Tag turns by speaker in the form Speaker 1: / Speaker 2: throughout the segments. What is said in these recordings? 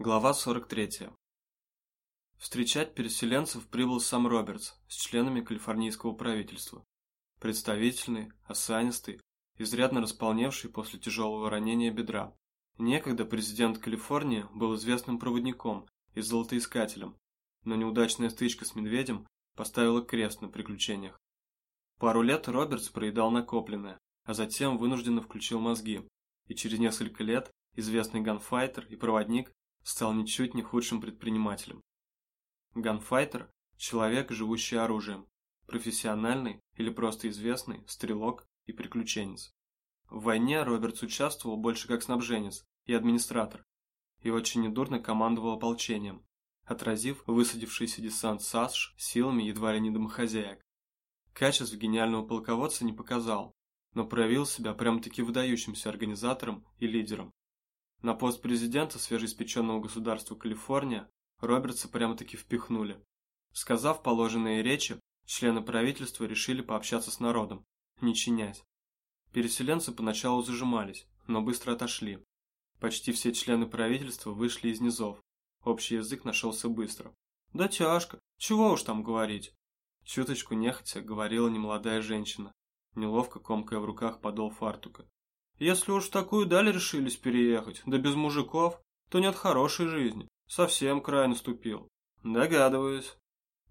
Speaker 1: Глава 43. Встречать переселенцев прибыл сам Робертс с членами калифорнийского правительства. Представительный, осанистый, изрядно располневший после тяжелого ранения бедра. Некогда президент Калифорнии был известным проводником и золотоискателем, но неудачная стычка с медведем поставила крест на приключениях. Пару лет Робертс проедал накопленное, а затем вынужденно включил мозги, и через несколько лет известный ганфайтер и проводник стал ничуть не худшим предпринимателем. Ганфайтер – человек, живущий оружием, профессиональный или просто известный стрелок и приключенец. В войне Робертс участвовал больше как снабженец и администратор, и очень недурно командовал ополчением, отразив высадившийся десант САСШ силами едва ли не домохозяек. Качеств гениального полководца не показал, но проявил себя прям-таки выдающимся организатором и лидером. На пост президента свежеиспеченного государства Калифорния Робертса прямо-таки впихнули. Сказав положенные речи, члены правительства решили пообщаться с народом, не чинять. Переселенцы поначалу зажимались, но быстро отошли. Почти все члены правительства вышли из низов. Общий язык нашелся быстро. «Да тяжко, чего уж там говорить?» Чуточку нехотя говорила немолодая женщина, неловко комкая в руках подол фартука. Если уж в такую даль решились переехать, да без мужиков, то нет хорошей жизни. Совсем край наступил. Догадываюсь,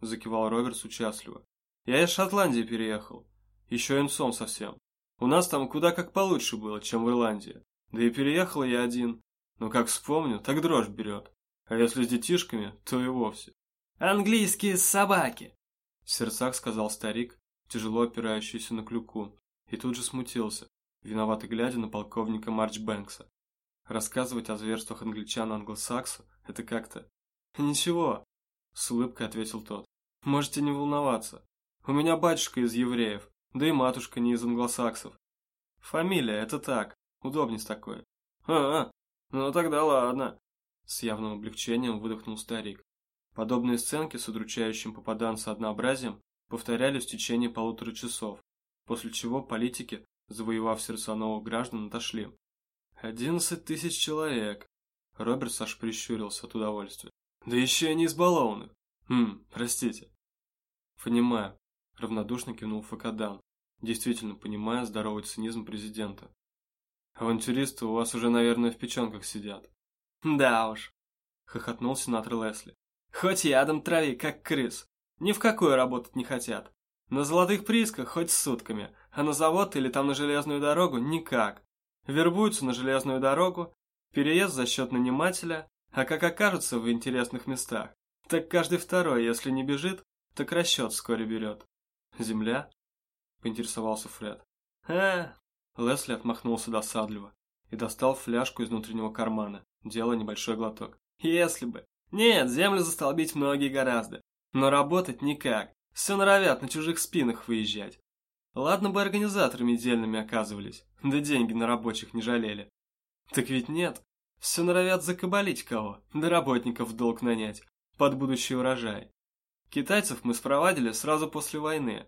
Speaker 1: закивал Робертс участливо. Я из Шотландии переехал. Еще инцом совсем. У нас там куда как получше было, чем в Ирландии. Да и переехал я один. Но как вспомню, так дрожь берет. А если с детишками, то и вовсе. «Английские собаки!» В сердцах сказал старик, тяжело опирающийся на клюку, и тут же смутился, виновато глядя на полковника Марч Бэнкса. Рассказывать о зверствах англичан англосаксу – это как-то... «Ничего», – с улыбкой ответил тот. «Можете не волноваться. У меня батюшка из евреев, да и матушка не из англосаксов. Фамилия – это так, удобнее с такой». «А, -а ну тогда ладно», – с явным облегчением выдохнул старик. Подобные сценки с удручающим попаданца однообразием повторялись в течение полутора часов, после чего политики завоевав сердца новых граждан, отошли. «Одиннадцать тысяч человек!» Роберт аж прищурился от удовольствия. «Да еще и не избалованных! Хм, простите!» «Понимаю», — равнодушно кивнул Факадан, действительно понимая здоровый цинизм президента. «Авантюристы у вас уже, наверное, в печенках сидят». «Да уж», — хохотнул сенатор Лесли. «Хоть ядом трави, как крыс. Ни в какую работать не хотят. На золотых приисках хоть с сутками, а на завод или там на железную дорогу никак. Вербуются на железную дорогу, переезд за счет нанимателя, а как окажутся в интересных местах, так каждый второй, если не бежит, так расчет вскоре берет. Земля? Поинтересовался Фред. А, Лесли отмахнулся досадливо и достал фляжку из внутреннего кармана, делая небольшой глоток. Если бы. Нет, землю застолбить многие гораздо, но работать никак. Все норовят на чужих спинах выезжать. Ладно бы организаторами дельными оказывались, да деньги на рабочих не жалели. Так ведь нет, все норовят закабалить кого, да работников в долг нанять, под будущий урожай. Китайцев мы спровадили сразу после войны.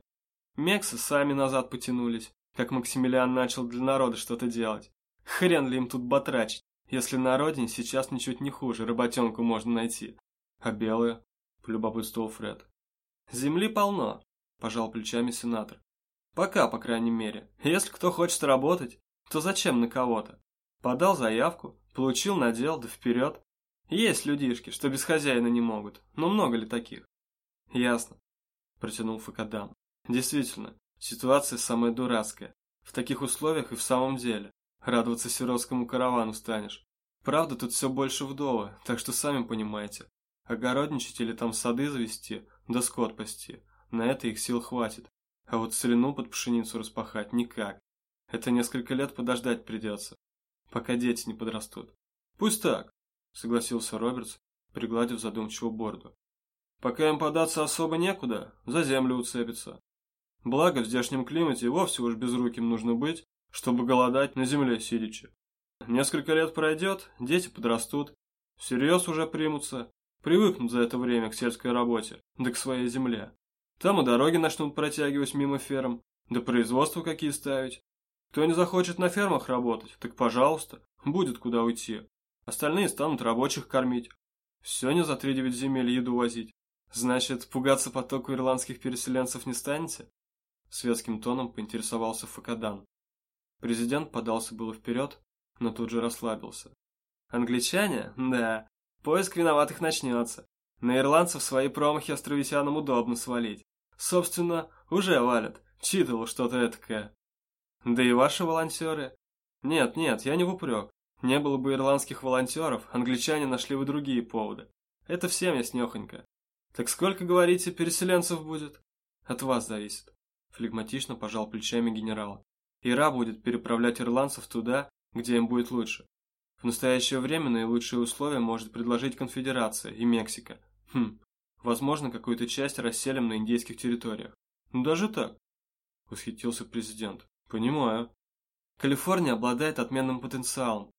Speaker 1: Мексы сами назад потянулись, как Максимилиан начал для народа что-то делать. Хрен ли им тут батрачить, если на родине сейчас ничуть не хуже, работенку можно найти. А белые? Полюбопытствовал Фред. Земли полно, пожал плечами сенатор. Пока, по крайней мере. Если кто хочет работать, то зачем на кого-то? Подал заявку, получил надел, да вперед. Есть людишки, что без хозяина не могут, но много ли таких? Ясно, протянул Факадам. Действительно, ситуация самая дурацкая. В таких условиях и в самом деле. Радоваться сиротскому каравану станешь. Правда, тут все больше вдовы, так что сами понимаете. Огородничать или там сады завести, да скот пасти. На это их сил хватит. А вот целину под пшеницу распахать никак. Это несколько лет подождать придется, пока дети не подрастут. Пусть так, согласился Робертс, пригладив задумчиво бороду. Пока им податься особо некуда, за землю уцепиться. Благо в здешнем климате вовсе уж безруким нужно быть, чтобы голодать на земле сидячи. Несколько лет пройдет, дети подрастут, всерьез уже примутся, привыкнут за это время к сельской работе, да к своей земле. Там и дороги начнут протягивать мимо ферм, да производства какие ставить. Кто не захочет на фермах работать, так пожалуйста, будет куда уйти. остальные станут рабочих кормить. Все не за три девять земель еду возить. Значит, пугаться потоку ирландских переселенцев не станете? Светским тоном поинтересовался Факадан. Президент подался было вперед, но тут же расслабился. Англичане? Да. Поиск виноватых начнется. На ирландцев свои промахи островитянам удобно свалить. Собственно, уже валят. Читал что-то этакое. Да и ваши волонтеры. Нет, нет, я не в упрек. Не было бы ирландских волонтеров, англичане нашли бы другие поводы. Это всем яснехонько. Так сколько, говорите, переселенцев будет? От вас зависит. Флегматично пожал плечами генерал. Ира будет переправлять ирландцев туда, где им будет лучше. В настоящее время наилучшие условия может предложить Конфедерация и Мексика. Хм, возможно, какую-то часть расселим на индейских территориях. Ну, даже так. Восхитился президент. Понимаю. Калифорния обладает отменным потенциалом.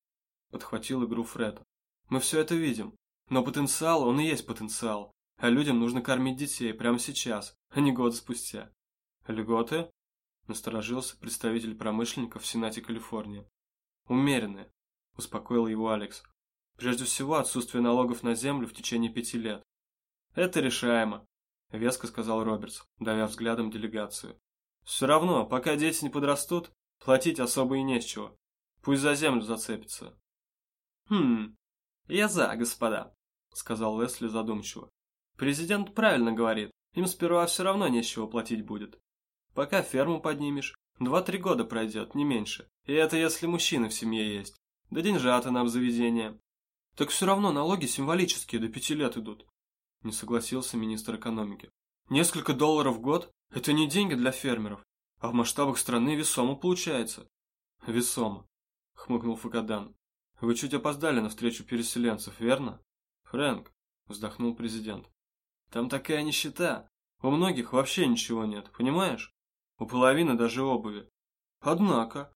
Speaker 1: Подхватил игру Фред. Мы все это видим. Но потенциал, он и есть потенциал. А людям нужно кормить детей прямо сейчас, а не год спустя. Льготы? Насторожился представитель промышленников в Сенате Калифорнии. Умеренные, успокоил его Алекс. Прежде всего, отсутствие налогов на землю в течение пяти лет. Это решаемо, веско сказал Робертс, давя взглядом делегацию. Все равно, пока дети не подрастут, платить особо и не с чего. Пусть за землю зацепится. Хм, я за, господа, сказал Лесли задумчиво. Президент правильно говорит, им сперва все равно нечего платить будет. Пока ферму поднимешь, два-три года пройдет, не меньше. И это если мужчины в семье есть. Да деньжата нам заведение. Так все равно налоги символические, до пяти лет идут. Не согласился министр экономики. Несколько долларов в год – это не деньги для фермеров, а в масштабах страны весомо получается. Весомо, хмыкнул Факадан. Вы чуть опоздали на встречу переселенцев, верно? Фрэнк, вздохнул президент. Там такая нищета. У многих вообще ничего нет, понимаешь? У половины даже обуви. Однако...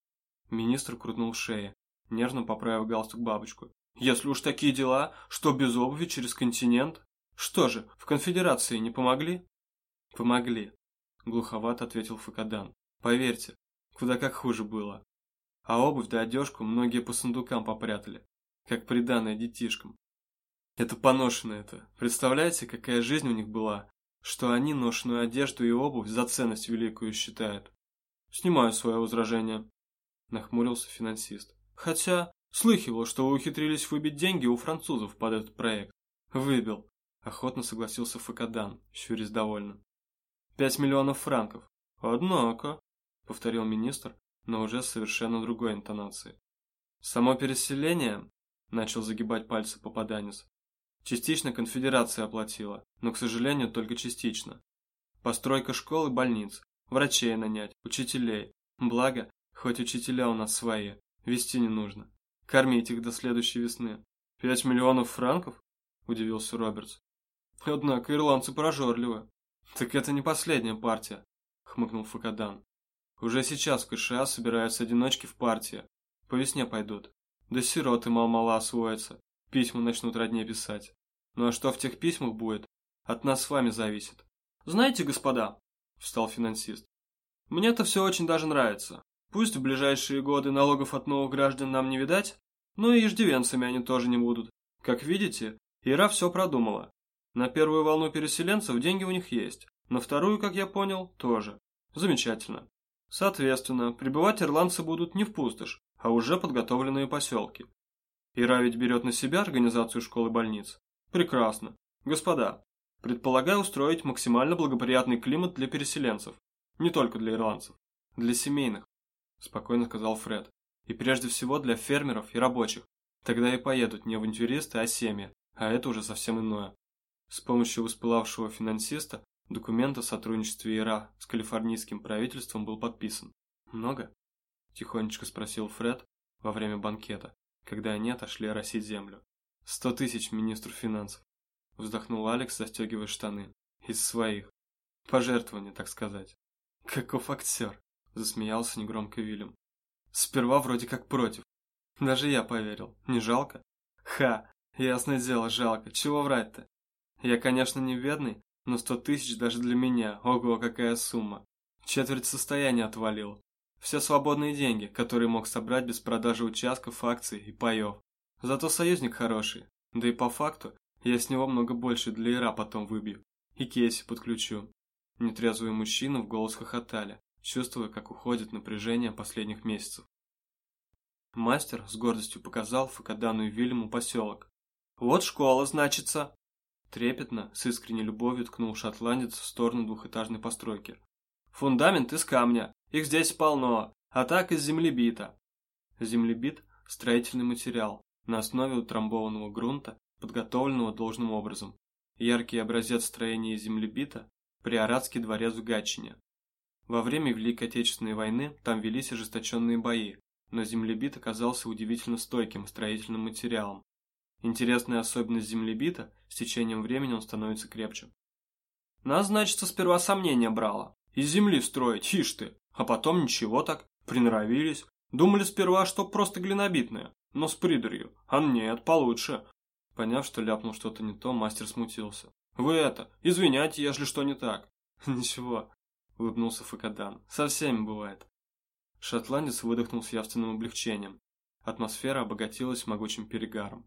Speaker 1: Министр крутнул шею, нервно поправив галстук бабочку. Если уж такие дела, что без обуви через континент? Что же, в конфедерации не помогли? Помогли, глуховато ответил Факадан. Поверьте, куда как хуже было. А обувь да одежку многие по сундукам попрятали, как приданное детишкам. Это поношенное это. Представляете, какая жизнь у них была, что они ношеную одежду и обувь за ценность великую считают. Снимаю свое возражение. Нахмурился финансист. Хотя, слыхивал, что вы ухитрились выбить деньги у французов под этот проект. Выбил. Охотно согласился Факадан, щурясь довольно. Пять миллионов франков. Однако, повторил министр, но уже с совершенно другой интонацией. Само переселение, начал загибать пальцы попаданец, Частично конфедерация оплатила, но, к сожалению, только частично. Постройка школ и больниц, врачей нанять, учителей. Благо, хоть учителя у нас свои, вести не нужно. Кормить их до следующей весны. Пять миллионов франков? Удивился Робертс. Однако ирландцы прожорливы. Так это не последняя партия, хмыкнул Факадан. Уже сейчас в КША собираются одиночки в партии. По весне пойдут. Да сироты мало-мало освоятся. Письма начнут родне писать. Ну а что в тех письмах будет, от нас с вами зависит. Знаете, господа, встал финансист, мне это все очень даже нравится. Пусть в ближайшие годы налогов от новых граждан нам не видать, но и иждивенцами они тоже не будут. Как видите, Ира все продумала. На первую волну переселенцев деньги у них есть, на вторую, как я понял, тоже. Замечательно. Соответственно, прибывать ирландцы будут не в пустошь, а уже подготовленные поселки. Ира ведь берет на себя организацию школ и больниц. Прекрасно. Господа, предполагаю устроить максимально благоприятный климат для переселенцев. Не только для ирландцев. Для семейных, спокойно сказал Фред. И прежде всего для фермеров и рабочих. Тогда и поедут не авантюристы, а семьи. А это уже совсем иное. С помощью воспылавшего финансиста документ о сотрудничестве ИРА с калифорнийским правительством был подписан. Много? Тихонечко спросил Фред во время банкета когда они отошли оросить землю. «Сто тысяч министру финансов», – вздохнул Алекс, застегивая штаны. «Из своих. Пожертвования, так сказать». «Каков актер», – засмеялся негромко Вильям. «Сперва вроде как против. Даже я поверил. Не жалко?» «Ха! Ясное дело, жалко. Чего врать-то? Я, конечно, не бедный, но сто тысяч даже для меня. Ого, какая сумма. Четверть состояния отвалил. Все свободные деньги, которые мог собрать без продажи участков, акций и паев. Зато союзник хороший. Да и по факту, я с него много больше для Ира потом выбью. И Кейси подключу. Нетрезвые мужчины в голос хохотали, чувствуя, как уходит напряжение последних месяцев. Мастер с гордостью показал Факадану и Вильяму поселок. «Вот школа, значится!» Трепетно, с искренней любовью ткнул шотландец в сторону двухэтажной постройки. «Фундамент из камня, их здесь полно, а так из землебита». Землебит – строительный материал, на основе утрамбованного грунта, подготовленного должным образом. Яркий образец строения землебита – Приоратский дворец в Гатчине. Во время Великой Отечественной войны там велись ожесточенные бои, но землебит оказался удивительно стойким строительным материалом. Интересная особенность землебита – с течением времени он становится крепче. Нас, значит, сперва сомнения брало. Из земли строить, ишь ты. А потом ничего так, приноровились. Думали сперва, что просто глинобитное, но с придурью. А нет, получше. Поняв, что ляпнул что-то не то, мастер смутился. «Вы это, извиняйте, если что не так». «Ничего», — улыбнулся Факадан. «Со всеми бывает». Шотландец выдохнул с явственным облегчением. Атмосфера обогатилась могучим перегаром.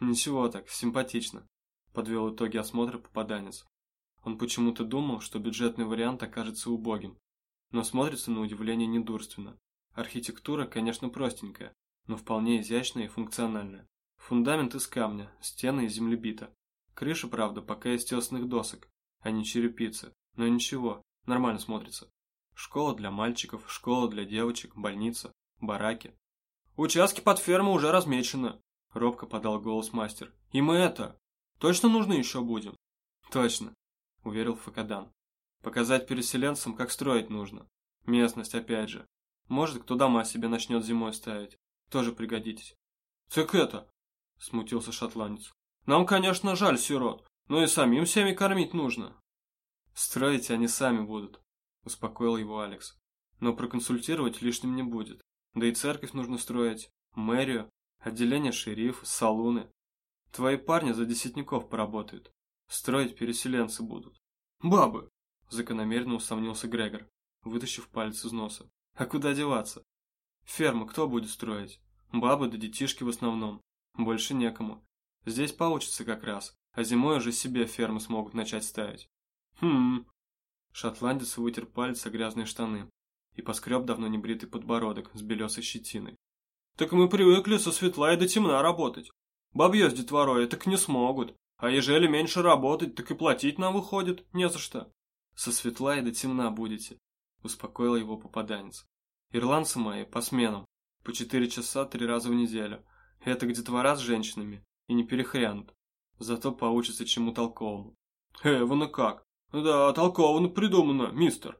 Speaker 1: «Ничего так, симпатично», — подвел итоги осмотра попаданец. Он почему-то думал, что бюджетный вариант окажется убогим, но смотрится на удивление недурственно. Архитектура, конечно, простенькая, но вполне изящная и функциональная. Фундамент из камня, стены из землебита. Крыша, правда, пока из тесных досок, а не черепицы. Но ничего, нормально смотрится. Школа для мальчиков, школа для девочек, больница, бараки. «Участки под ферму уже размечены», – робко подал голос мастер. «И мы это... Точно нужны еще будем?» «Точно», – уверил Факадан. «Показать переселенцам, как строить нужно. Местность, опять же. Может, кто дома себе начнет зимой ставить. Тоже пригодитесь». «Так это, – смутился шотландец. «Нам, конечно, жаль сирот, но и самим всеми кормить нужно». «Строить они сами будут», – успокоил его Алекс. «Но проконсультировать лишним не будет. Да и церковь нужно строить, мэрию, отделение шериф, салуны. Твои парни за десятников поработают. Строить переселенцы будут». «Бабы!» – закономерно усомнился Грегор, вытащив палец из носа. «А куда деваться? Ферму кто будет строить? Бабы да детишки в основном. Больше некому. Здесь получится как раз, а зимой уже себе фермы смогут начать ставить. Хм. Шотландец вытер пальцы грязные штаны и поскреб давно небритый подбородок с белесой щетиной. Так мы привыкли со светла и до темна работать. Бабье с детворой так не смогут, а ежели меньше работать, так и платить нам выходит не за что. Со светла и до темна будете, успокоил его попаданец. Ирландцы мои по сменам, по четыре часа три раза в неделю, это где детвора с женщинами, и не перехрянут. Зато поучатся чему толковому. Эвана как? Да, толковано придумано, мистер.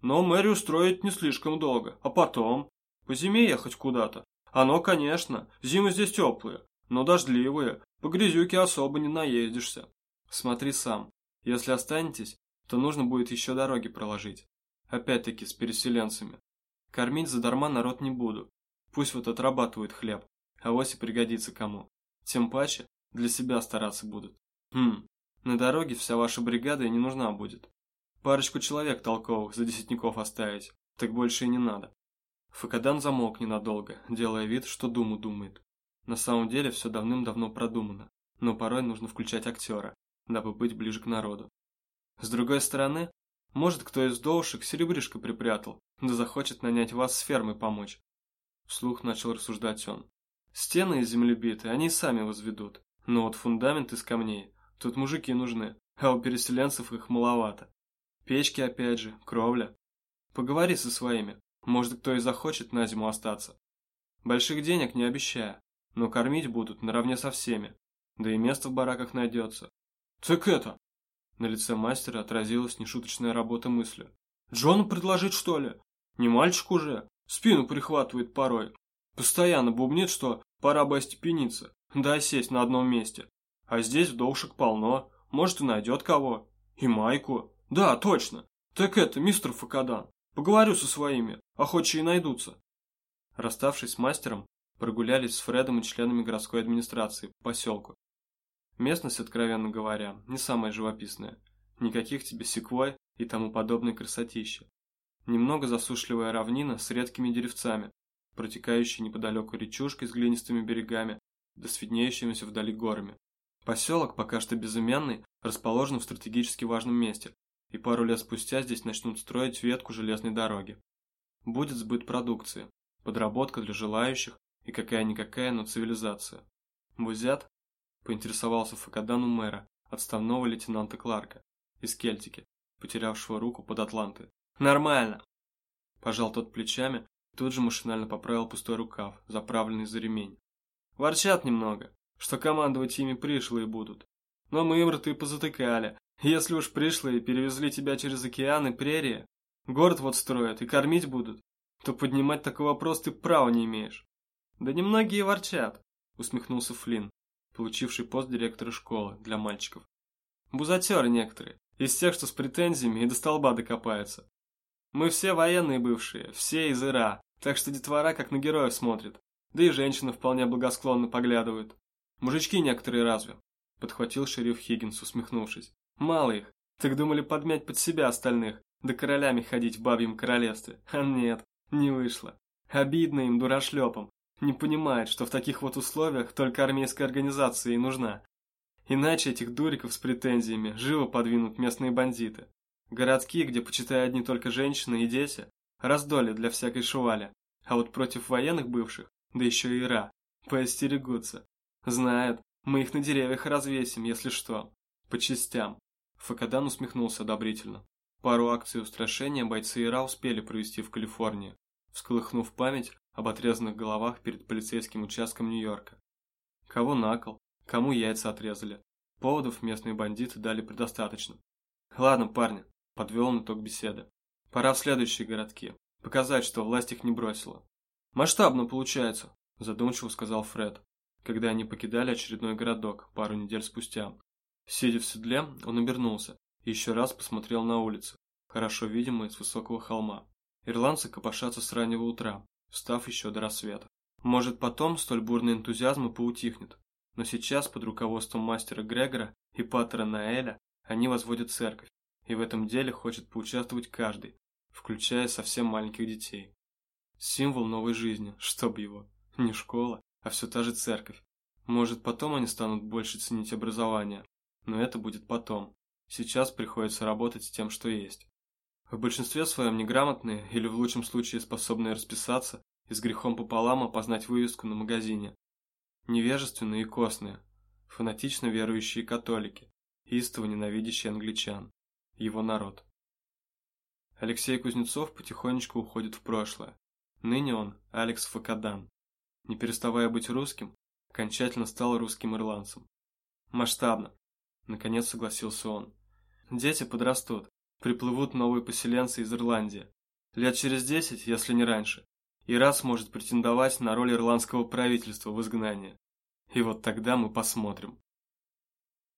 Speaker 1: Но мэрию строить не слишком долго, а потом? По зиме ехать куда-то? Оно, конечно, зимы здесь теплые, но дождливые, по грязюке особо не наездишься. Смотри сам, если останетесь, то нужно будет еще дороги проложить. Опять-таки с переселенцами. Кормить задарма народ не буду. Пусть вот отрабатывают хлеб а вось и пригодится кому. Тем паче, для себя стараться будут. Хм, на дороге вся ваша бригада и не нужна будет. Парочку человек толковых за десятников оставить, так больше и не надо. Факадан замолк ненадолго, делая вид, что думу думает. На самом деле все давным-давно продумано, но порой нужно включать актера, дабы быть ближе к народу. С другой стороны, может кто из доушек серебришко припрятал, да захочет нанять вас с фермой помочь. Вслух начал рассуждать он. Стены из землебиты они сами возведут, но вот фундамент из камней, тут мужики нужны, а у переселенцев их маловато. Печки опять же, кровля. Поговори со своими, может кто и захочет на зиму остаться. Больших денег не обещаю, но кормить будут наравне со всеми, да и место в бараках найдется. Так это... На лице мастера отразилась нешуточная работа мысли. Джону предложить что ли? Не мальчик уже, спину прихватывает порой, Постоянно бубнит, что пора бы остепениться, да сесть на одном месте. А здесь вдовшек полно, может и найдет кого. И майку. Да, точно. Так это, мистер Факадан, поговорю со своими, охочие найдутся. Расставшись с мастером, прогулялись с Фредом и членами городской администрации по поселку. Местность, откровенно говоря, не самая живописная. Никаких тебе секвой и тому подобной красотища. Немного засушливая равнина с редкими деревцами, протекающей неподалеку речушкой с глинистыми берегами, да с вдали горами. Поселок, пока что безымянный, расположен в стратегически важном месте, и пару лет спустя здесь начнут строить ветку железной дороги. Будет сбыт продукции, подработка для желающих и какая-никакая, но цивилизация. Бузят поинтересовался Факадан у мэра, отставного лейтенанта Кларка, из Кельтики, потерявшего руку под Атланты. «Нормально!» Пожал тот плечами и тут же машинально поправил пустой рукав, заправленный за ремень. «Ворчат немного, что командовать ими пришлые будут. Но мы им рты позатыкали. Если уж пришлые перевезли тебя через океан и прерии, город вот строят и кормить будут, то поднимать такой вопрос ты права не имеешь. Да немногие ворчат, усмехнулся Флинн, получивший пост директора школы для мальчиков. Бузатеры некоторые, из тех, что с претензиями и до столба докопаются. Мы все военные бывшие, все из Ира, так что детвора как на героев смотрит, да и женщины вполне благосклонно поглядывают. Мужички некоторые разве? Подхватил шериф Хиггинс, усмехнувшись. Мало их, так думали подмять под себя остальных, да королями ходить в бабьем королевстве. А нет, не вышло. Обидно им, дурашлепам. Не понимает, что в таких вот условиях только армейская организация и нужна. Иначе этих дуриков с претензиями живо подвинут местные бандиты. Городские, где, почитая одни только женщины и дети, раздоли для всякой шували. А вот против военных бывших, да еще и Ира, поостерегутся. Знают, мы их на деревьях развесим, если что. По частям. Факадан усмехнулся одобрительно. Пару акций устрашения бойцы Ира успели провести в Калифорнии, всколыхнув память об отрезанных головах перед полицейским участком Нью-Йорка. Кого накол, кому яйца отрезали. Поводов местные бандиты дали предостаточно. Ладно, парни, подвел он итог беседы. Пора в следующие городки. Показать, что власть их не бросила. Масштабно получается, задумчиво сказал Фред, когда они покидали очередной городок пару недель спустя. Сидя в седле, он обернулся еще раз посмотрел на улицы, хорошо видимые с высокого холма. Ирландцы копошатся с раннего утра, встав еще до рассвета. Может, потом столь бурный энтузиазм и поутихнет, но сейчас под руководством мастера Грегора и патера Наэля они возводят церковь, и в этом деле хочет поучаствовать каждый, включая совсем маленьких детей. Символ новой жизни, чтоб его. Не школа, а все та же церковь. Может, потом они станут больше ценить образование, но это будет потом. Сейчас приходится работать с тем, что есть. В большинстве своем неграмотные или в лучшем случае способные расписаться и с грехом пополам опознать вывеску на магазине. Невежественные и костные, фанатично верующие католики, истово ненавидящие англичан, его народ. Алексей Кузнецов потихонечку уходит в прошлое. Ныне он Алекс Факадан. Не переставая быть русским, окончательно стал русским ирландцем. Масштабно. Наконец согласился он. Дети подрастут, приплывут новые поселенцы из Ирландии. Лет через десять, если не раньше, и раз может претендовать на роль ирландского правительства в изгнании. И вот тогда мы посмотрим.